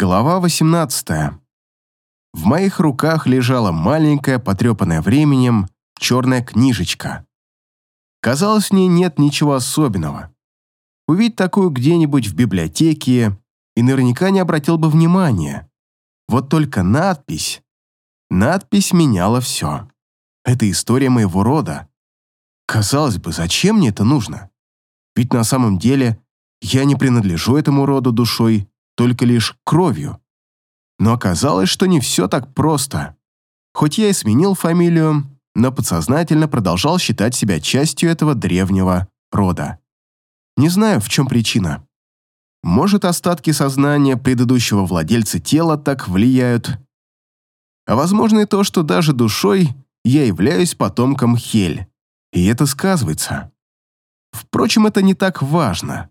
Глава 18. В моих руках лежала маленькая, потрепанная временем, черная книжечка. Казалось, в ней нет ничего особенного. Увидеть такую где-нибудь в библиотеке и наверняка не обратил бы внимания. Вот только надпись... Надпись меняла все. Это история моего рода. Казалось бы, зачем мне это нужно? Ведь на самом деле я не принадлежу этому роду душой, только лишь кровью. Но оказалось, что не все так просто. Хоть я и сменил фамилию, но подсознательно продолжал считать себя частью этого древнего рода. Не знаю, в чем причина. Может, остатки сознания предыдущего владельца тела так влияют. А возможно и то, что даже душой я являюсь потомком Хель. И это сказывается. Впрочем, это не так важно.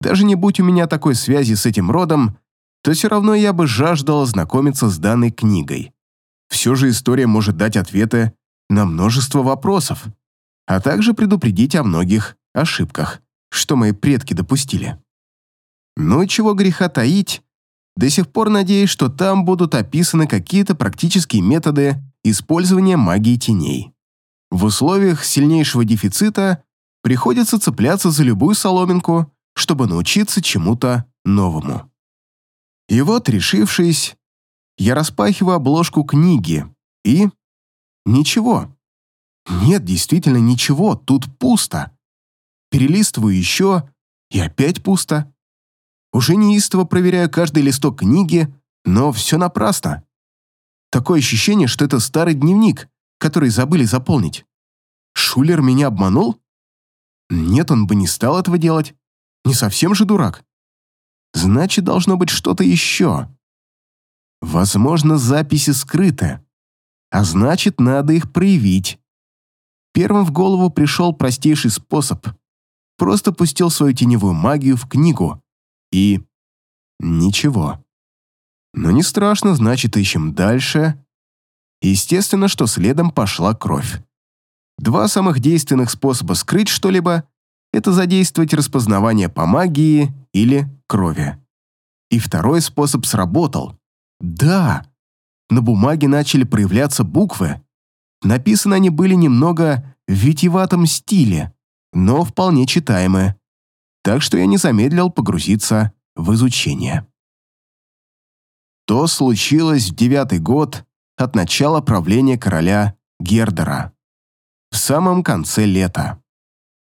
Даже не будь у меня такой связи с этим родом, то все равно я бы жаждал ознакомиться с данной книгой. Все же история может дать ответы на множество вопросов, а также предупредить о многих ошибках, что мои предки допустили. Ну и чего греха таить, до сих пор надеюсь, что там будут описаны какие-то практические методы использования магии теней. В условиях сильнейшего дефицита приходится цепляться за любую соломинку, чтобы научиться чему-то новому. И вот, решившись, я распахиваю обложку книги и... Ничего. Нет, действительно ничего, тут пусто. Перелистываю еще, и опять пусто. Уже неистово проверяю каждый листок книги, но все напрасно. Такое ощущение, что это старый дневник, который забыли заполнить. Шулер меня обманул? Нет, он бы не стал этого делать. Не совсем же дурак. Значит, должно быть что-то еще. Возможно, записи скрыты. А значит, надо их проявить. Первым в голову пришел простейший способ. Просто пустил свою теневую магию в книгу. И... ничего. Но не страшно, значит, ищем дальше. Естественно, что следом пошла кровь. Два самых действенных способа скрыть что-либо это задействовать распознавание по магии или крови. И второй способ сработал. Да, на бумаге начали проявляться буквы. Написаны они были немного в витиеватом стиле, но вполне читаемые. Так что я не замедлил погрузиться в изучение. То случилось в девятый год от начала правления короля Гердера. В самом конце лета.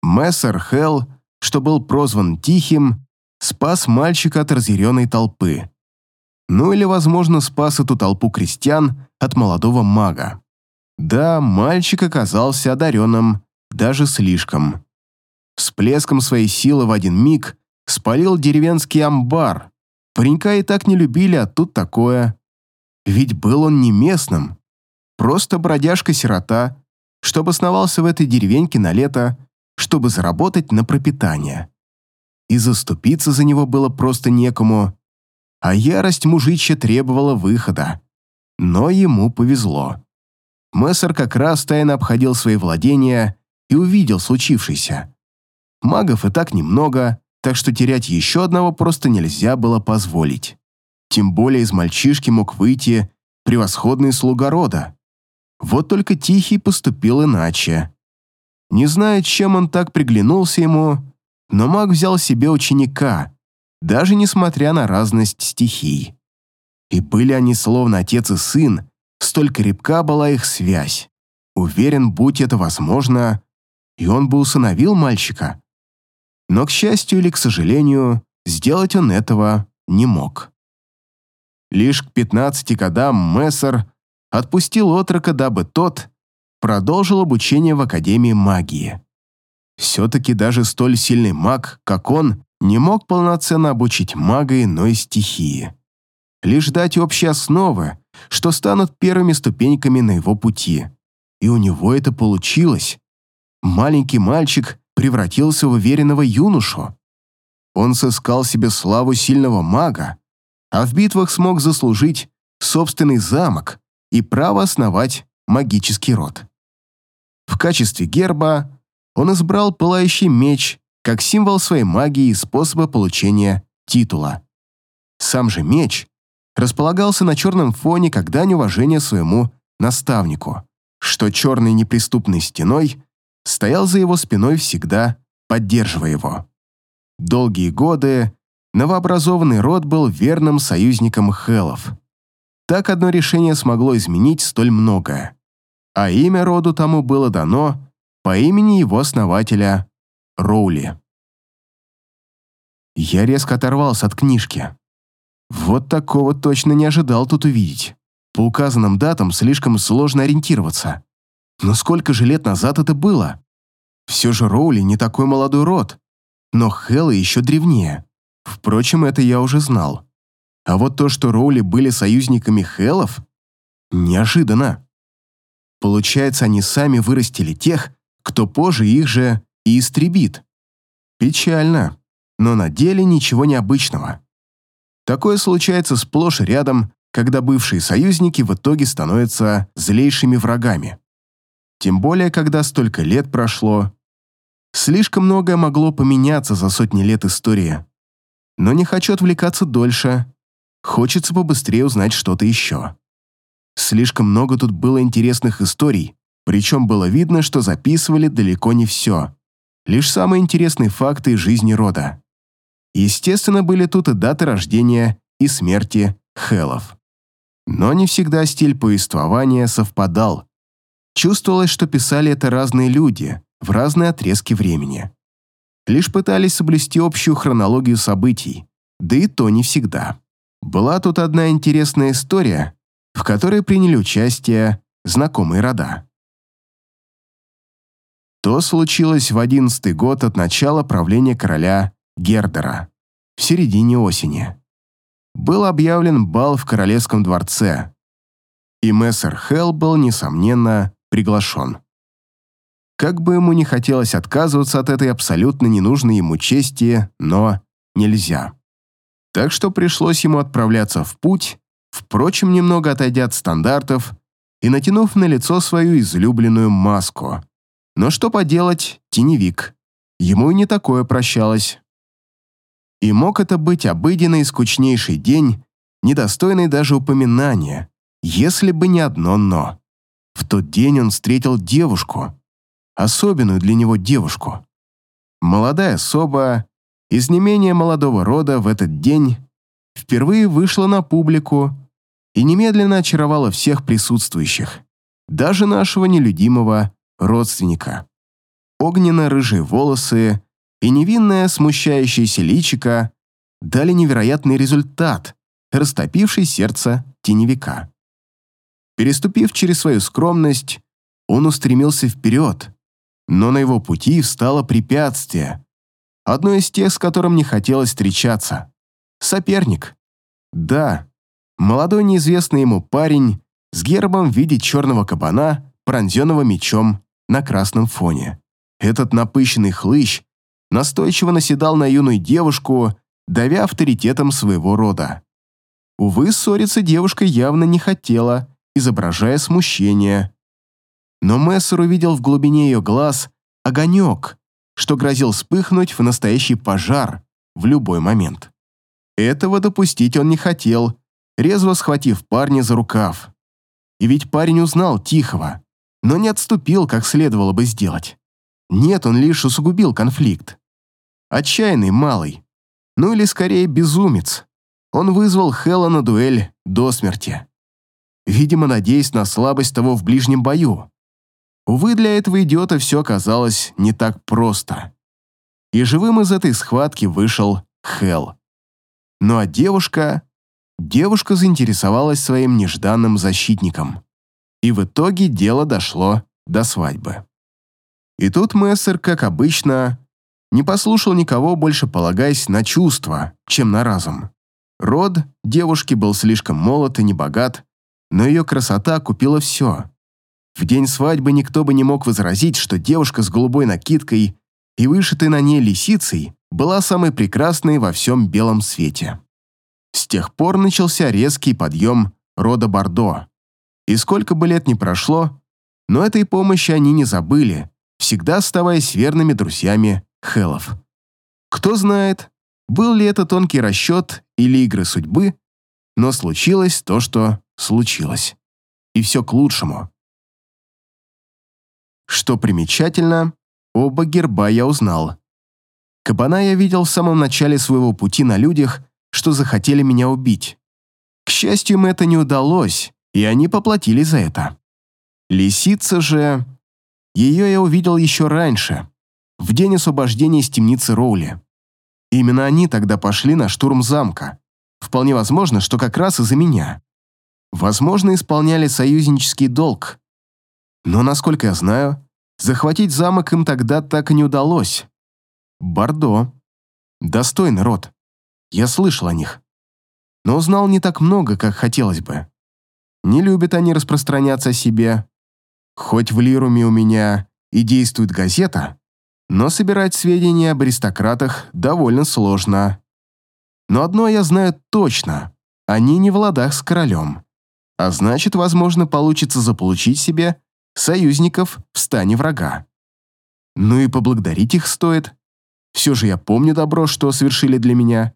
Мессер Хелл, что был прозван Тихим, спас мальчика от разъяренной толпы. Ну или, возможно, спас эту толпу крестьян от молодого мага. Да, мальчик оказался одаренным, даже слишком. Всплеском своей силы в один миг спалил деревенский амбар. Паренька и так не любили, а тут такое. Ведь был он не местным, просто бродяжка-сирота, что обосновался в этой деревеньке на лето чтобы заработать на пропитание. И заступиться за него было просто некому, а ярость мужичья требовала выхода. Но ему повезло. Мессер как раз тайно обходил свои владения и увидел случившееся. Магов и так немного, так что терять еще одного просто нельзя было позволить. Тем более из мальчишки мог выйти превосходный слуга рода. Вот только Тихий поступил иначе. Не знаю, чем он так приглянулся ему, но маг взял себе ученика, даже несмотря на разность стихий. И были они словно отец и сын, столь крепка была их связь. Уверен, будь это возможно, и он бы усыновил мальчика. Но, к счастью или к сожалению, сделать он этого не мог. Лишь к 15 годам Мессер отпустил отрока, дабы тот продолжил обучение в Академии магии. Все-таки даже столь сильный маг, как он, не мог полноценно обучить мага иной стихии. Лишь дать общие основы, что станут первыми ступеньками на его пути. И у него это получилось. Маленький мальчик превратился в уверенного юношу. Он сыскал себе славу сильного мага, а в битвах смог заслужить собственный замок и право основать магический род. В качестве герба он избрал пылающий меч как символ своей магии и способа получения титула. Сам же меч располагался на черном фоне как дань уважения своему наставнику, что черной неприступной стеной стоял за его спиной всегда, поддерживая его. Долгие годы новообразованный род был верным союзником Хелов. Так одно решение смогло изменить столь многое. А имя роду тому было дано по имени его основателя Роули. Я резко оторвался от книжки. Вот такого точно не ожидал тут увидеть. По указанным датам слишком сложно ориентироваться. Но сколько же лет назад это было? Все же Роули не такой молодой род, но Хэллы еще древнее. Впрочем, это я уже знал. А вот то, что Роули были союзниками Хэллов, неожиданно. Получается, они сами вырастили тех, кто позже их же и истребит. Печально, но на деле ничего необычного. Такое случается сплошь и рядом, когда бывшие союзники в итоге становятся злейшими врагами. Тем более, когда столько лет прошло. Слишком многое могло поменяться за сотни лет истории. Но не хочу отвлекаться дольше. Хочется побыстрее узнать что-то еще. Слишком много тут было интересных историй, причем было видно, что записывали далеко не все. Лишь самые интересные факты из жизни рода. Естественно, были тут и даты рождения и смерти Хелов. Но не всегда стиль повествования совпадал. Чувствовалось, что писали это разные люди в разные отрезки времени. Лишь пытались соблюсти общую хронологию событий, да и то не всегда. Была тут одна интересная история, в которой приняли участие знакомые рода. То случилось в одиннадцатый год от начала правления короля Гердера, в середине осени. Был объявлен бал в королевском дворце, и мессер Хелл был, несомненно, приглашен. Как бы ему не хотелось отказываться от этой абсолютно ненужной ему чести, но нельзя. Так что пришлось ему отправляться в путь, впрочем, немного отойдя от стандартов и натянув на лицо свою излюбленную маску. Но что поделать, теневик. Ему и не такое прощалось. И мог это быть обыденный и скучнейший день, недостойный даже упоминания, если бы не одно «но». В тот день он встретил девушку, особенную для него девушку. Молодая особа из не менее молодого рода в этот день впервые вышла на публику и немедленно очаровала всех присутствующих, даже нашего нелюдимого родственника. Огненно-рыжие волосы и невинное смущающееся личико дали невероятный результат, растопивший сердце теневика. Переступив через свою скромность, он устремился вперед, но на его пути встало препятствие, одно из тех, с которым не хотелось встречаться. Соперник. Да, молодой неизвестный ему парень с гербом в виде черного кабана, пронзенного мечом на красном фоне. Этот напыщенный хлыщ настойчиво наседал на юную девушку, давя авторитетом своего рода. Увы, ссориться девушка явно не хотела, изображая смущение. Но Мессер увидел в глубине ее глаз огонек, что грозил вспыхнуть в настоящий пожар в любой момент. Этого допустить он не хотел, резво схватив парня за рукав. И ведь парень узнал Тихого, но не отступил, как следовало бы сделать. Нет, он лишь усугубил конфликт. Отчаянный малый, ну или скорее безумец. Он вызвал Хэлла на дуэль до смерти видимо, надеясь на слабость того в ближнем бою. Увы, для этого идиота все оказалось не так просто. И живым из этой схватки вышел Хел. Ну а девушка... Девушка заинтересовалась своим нежданным защитником. И в итоге дело дошло до свадьбы. И тут Мессер, как обычно, не послушал никого, больше полагаясь на чувства, чем на разум. Род девушки был слишком молод и небогат, но ее красота купила все. В день свадьбы никто бы не мог возразить, что девушка с голубой накидкой и вышитой на ней лисицей была самой прекрасной во всем белом свете. С тех пор начался резкий подъем рода Бордо. И сколько бы лет ни прошло, но этой помощи они не забыли, всегда оставаясь верными друзьями Хелов. Кто знает, Был ли это тонкий расчет или игры судьбы, но случилось то, что случилось. И все к лучшему. Что примечательно, оба герба я узнал. Кабана я видел в самом начале своего пути на людях, что захотели меня убить. К счастью, им это не удалось, и они поплатили за это. Лисица же... Ее я увидел еще раньше, в день освобождения из темницы Роули. Именно они тогда пошли на штурм замка. Вполне возможно, что как раз из-за меня. Возможно, исполняли союзнический долг. Но, насколько я знаю, захватить замок им тогда так и не удалось. Бордо. Достойный род. Я слышал о них. Но узнал не так много, как хотелось бы. Не любят они распространяться о себе. Хоть в Лируме у меня и действует газета, но собирать сведения об аристократах довольно сложно. Но одно я знаю точно – они не в ладах с королем. А значит, возможно, получится заполучить себе союзников в стане врага. Ну и поблагодарить их стоит. Все же я помню добро, что совершили для меня,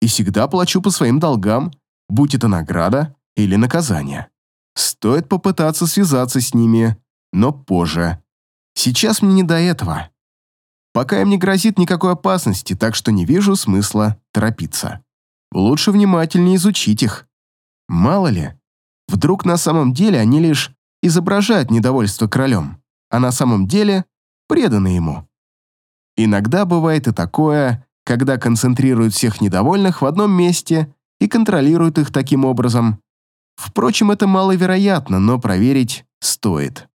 и всегда плачу по своим долгам, будь это награда или наказание. Стоит попытаться связаться с ними, но позже. Сейчас мне не до этого. Пока им не грозит никакой опасности, так что не вижу смысла торопиться. Лучше внимательнее изучить их. Мало ли, вдруг на самом деле они лишь изображают недовольство королем, а на самом деле преданы ему. Иногда бывает и такое, когда концентрируют всех недовольных в одном месте и контролируют их таким образом. Впрочем, это маловероятно, но проверить стоит.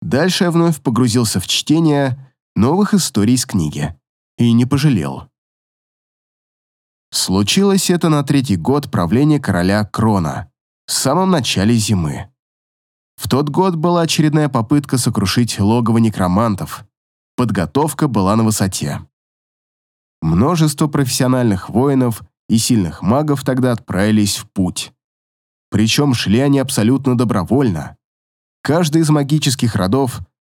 Дальше я вновь погрузился в чтение, новых историй из книги. И не пожалел. Случилось это на третий год правления короля Крона, в самом начале зимы. В тот год была очередная попытка сокрушить логово некромантов. Подготовка была на высоте. Множество профессиональных воинов и сильных магов тогда отправились в путь. Причем шли они абсолютно добровольно. Каждый из магических родов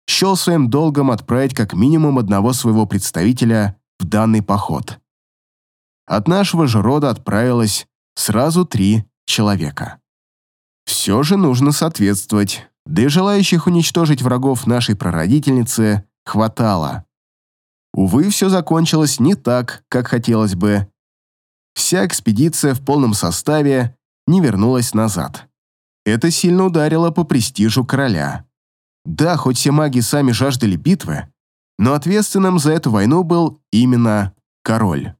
счел своим долгом отправить как минимум одного своего представителя в данный поход. От нашего же рода отправилось сразу три человека. Все же нужно соответствовать, да и желающих уничтожить врагов нашей прародительницы хватало. Увы, все закончилось не так, как хотелось бы. Вся экспедиция в полном составе не вернулась назад. Это сильно ударило по престижу короля. Да, хоть все маги сами жаждали битвы, но ответственным за эту войну был именно король.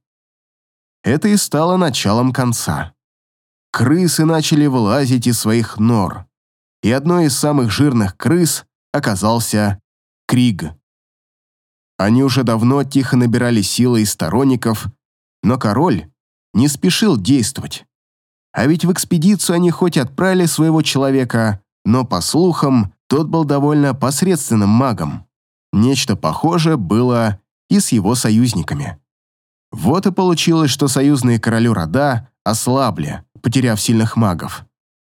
Это и стало началом конца. Крысы начали вылазить из своих нор, и одной из самых жирных крыс оказался Криг. Они уже давно тихо набирали силы из сторонников, но король не спешил действовать. А ведь в экспедицию они хоть отправили своего человека, но, по слухам, тот был довольно посредственным магом. Нечто похожее было и с его союзниками. Вот и получилось, что союзные королю рода ослабли, потеряв сильных магов,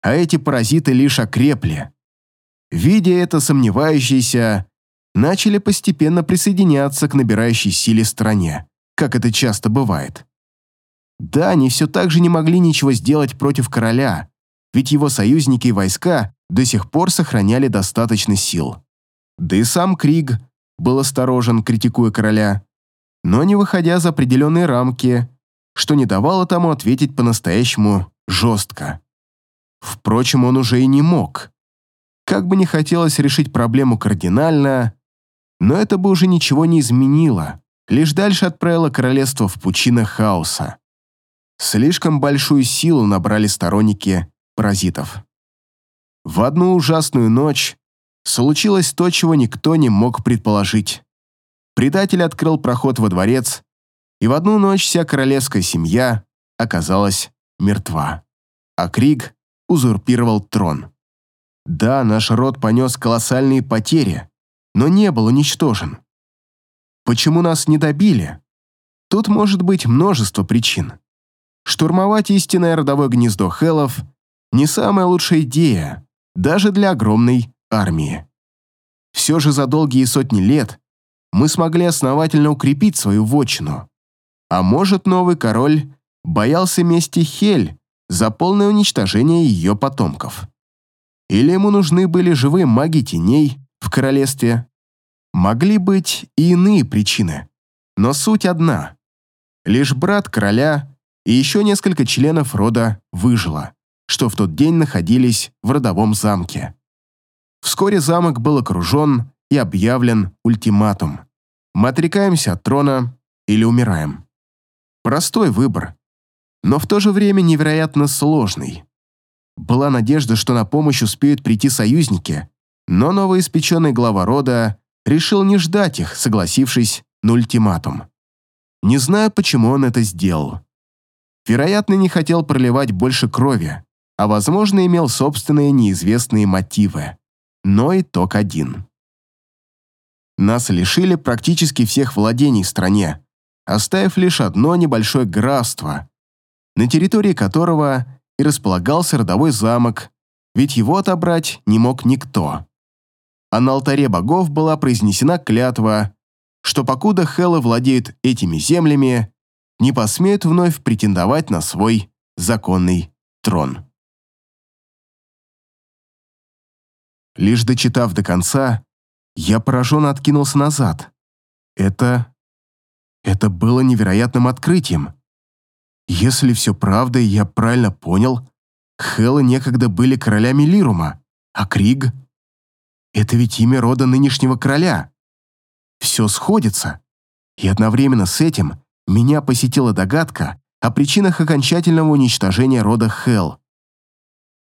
а эти паразиты лишь окрепли. Видя это, сомневающиеся начали постепенно присоединяться к набирающей силе стране, как это часто бывает. Да, они все так же не могли ничего сделать против короля, ведь его союзники и войска до сих пор сохраняли достаточно сил. Да и сам Криг был осторожен, критикуя короля, но не выходя за определенные рамки, что не давало тому ответить по-настоящему жестко. Впрочем, он уже и не мог. Как бы не хотелось решить проблему кардинально, но это бы уже ничего не изменило, лишь дальше отправило королевство в пучины хаоса. Слишком большую силу набрали сторонники паразитов. В одну ужасную ночь случилось то, чего никто не мог предположить. Предатель открыл проход во дворец, и в одну ночь вся королевская семья оказалась мертва. А Криг узурпировал трон. Да, наш род понес колоссальные потери, но не был уничтожен. Почему нас не добили? Тут может быть множество причин. Штурмовать истинное родовое гнездо Хелов – не самая лучшая идея, даже для огромной армии. Все же за долгие сотни лет мы смогли основательно укрепить свою вотчину. А может, новый король боялся мести Хель за полное уничтожение ее потомков. Или ему нужны были живые маги теней в королевстве. Могли быть и иные причины, но суть одна. Лишь брат короля и еще несколько членов рода выжило, что в тот день находились в родовом замке. Вскоре замок был окружен и объявлен ультиматум. Мы отрекаемся от трона или умираем. Простой выбор, но в то же время невероятно сложный. Была надежда, что на помощь успеют прийти союзники, но новоиспеченный глава рода решил не ждать их, согласившись на ультиматум. Не знаю, почему он это сделал. Вероятно, не хотел проливать больше крови, а, возможно, имел собственные неизвестные мотивы. Но итог один. Нас лишили практически всех владений в стране, оставив лишь одно небольшое графство, на территории которого и располагался родовой замок, ведь его отобрать не мог никто. А на алтаре богов была произнесена клятва, что покуда Хеллы владеют этими землями, не посмеют вновь претендовать на свой законный трон. Лишь дочитав до конца, я пораженно откинулся назад. Это... это было невероятным открытием. Если все правда, и я правильно понял, Хеллы некогда были королями Лирума, а Криг — это ведь имя рода нынешнего короля. Все сходится. И одновременно с этим меня посетила догадка о причинах окончательного уничтожения рода Хелл.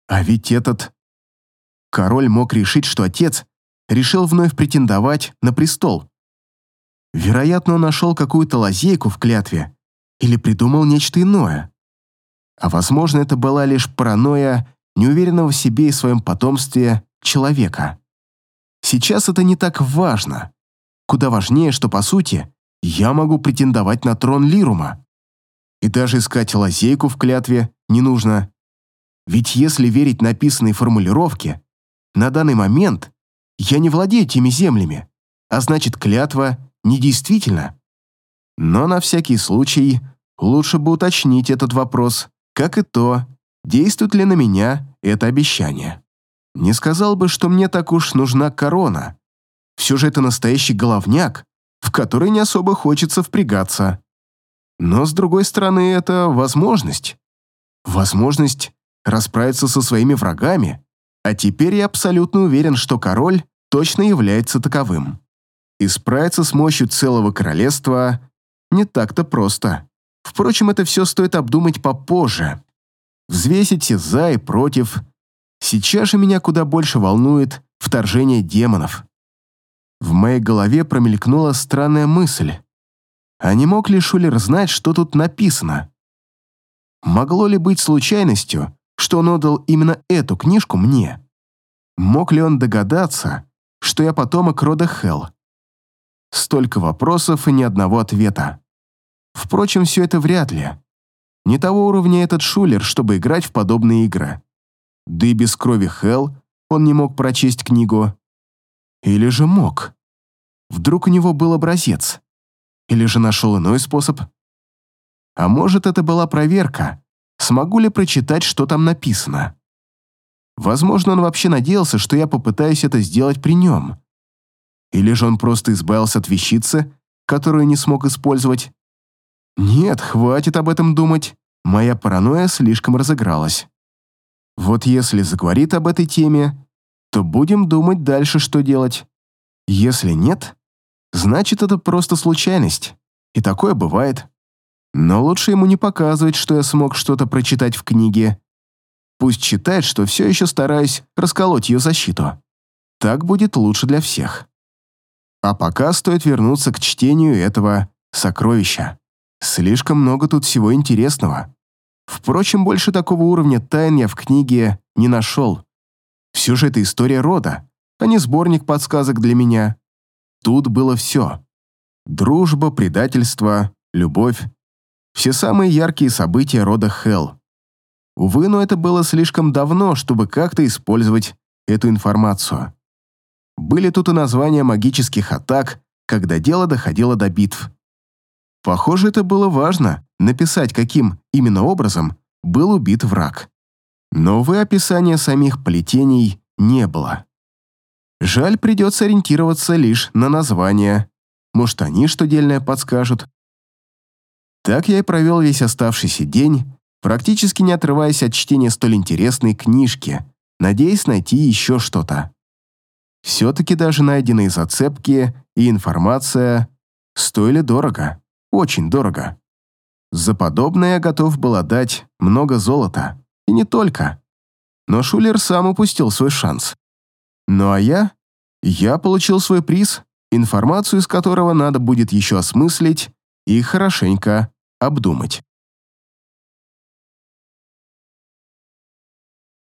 А ведь этот... Король мог решить, что отец решил вновь претендовать на престол. Вероятно, он нашел какую-то лазейку в клятве, или придумал нечто иное. А возможно, это была лишь паранойя неуверенного в себе и своем потомстве человека. Сейчас это не так важно. Куда важнее, что, по сути, я могу претендовать на трон Лирума. И даже искать лазейку в клятве не нужно. Ведь если верить написанной формулировке, на данный момент я не владею теми землями, а значит, клятва недействительна. Но на всякий случай лучше бы уточнить этот вопрос, как и то, действует ли на меня это обещание. Не сказал бы, что мне так уж нужна корона. Все же это настоящий головняк, в который не особо хочется впрягаться. Но, с другой стороны, это возможность. Возможность расправиться со своими врагами. А теперь я абсолютно уверен, что король точно является таковым. И справиться с мощью целого королевства не так-то просто. Впрочем, это все стоит обдумать попозже. Взвесить все «за» и «против». Сейчас же меня куда больше волнует вторжение демонов. В моей голове промелькнула странная мысль. А не мог ли Шулер знать, что тут написано? Могло ли быть случайностью, что он отдал именно эту книжку мне? Мог ли он догадаться, что я потомок рода Хелл? Столько вопросов и ни одного ответа. Впрочем, все это вряд ли. Не того уровня этот шулер, чтобы играть в подобные игры. Да и без крови Хелл он не мог прочесть книгу. Или же мог? Вдруг у него был образец? Или же нашел иной способ? А может, это была проверка, смогу ли прочитать, что там написано? Возможно, он вообще надеялся, что я попытаюсь это сделать при нем. Или же он просто избавился от вещицы, которую не смог использовать. Нет, хватит об этом думать. Моя паранойя слишком разыгралась. Вот если заговорит об этой теме, то будем думать дальше, что делать. Если нет, значит, это просто случайность. И такое бывает. Но лучше ему не показывать, что я смог что-то прочитать в книге. Пусть читает, что все еще стараюсь расколоть ее защиту. Так будет лучше для всех. А пока стоит вернуться к чтению этого сокровища. Слишком много тут всего интересного. Впрочем, больше такого уровня тайн я в книге не нашел. Все же это история рода, а не сборник подсказок для меня. Тут было все. Дружба, предательство, любовь. Все самые яркие события рода Хелл. Увы, но это было слишком давно, чтобы как-то использовать эту информацию. Были тут и названия магических атак, когда дело доходило до битв. Похоже, это было важно, написать, каким именно образом был убит враг. Но, увы, описания самих плетений не было. Жаль, придется ориентироваться лишь на название. Может, они что дельное подскажут. Так я и провел весь оставшийся день, практически не отрываясь от чтения столь интересной книжки, надеясь найти еще что-то. Все-таки даже найденные зацепки и информация стоили дорого, очень дорого. За подобное я готов был отдать много золота, и не только. Но Шулер сам упустил свой шанс. Ну а я? Я получил свой приз, информацию из которого надо будет еще осмыслить и хорошенько обдумать.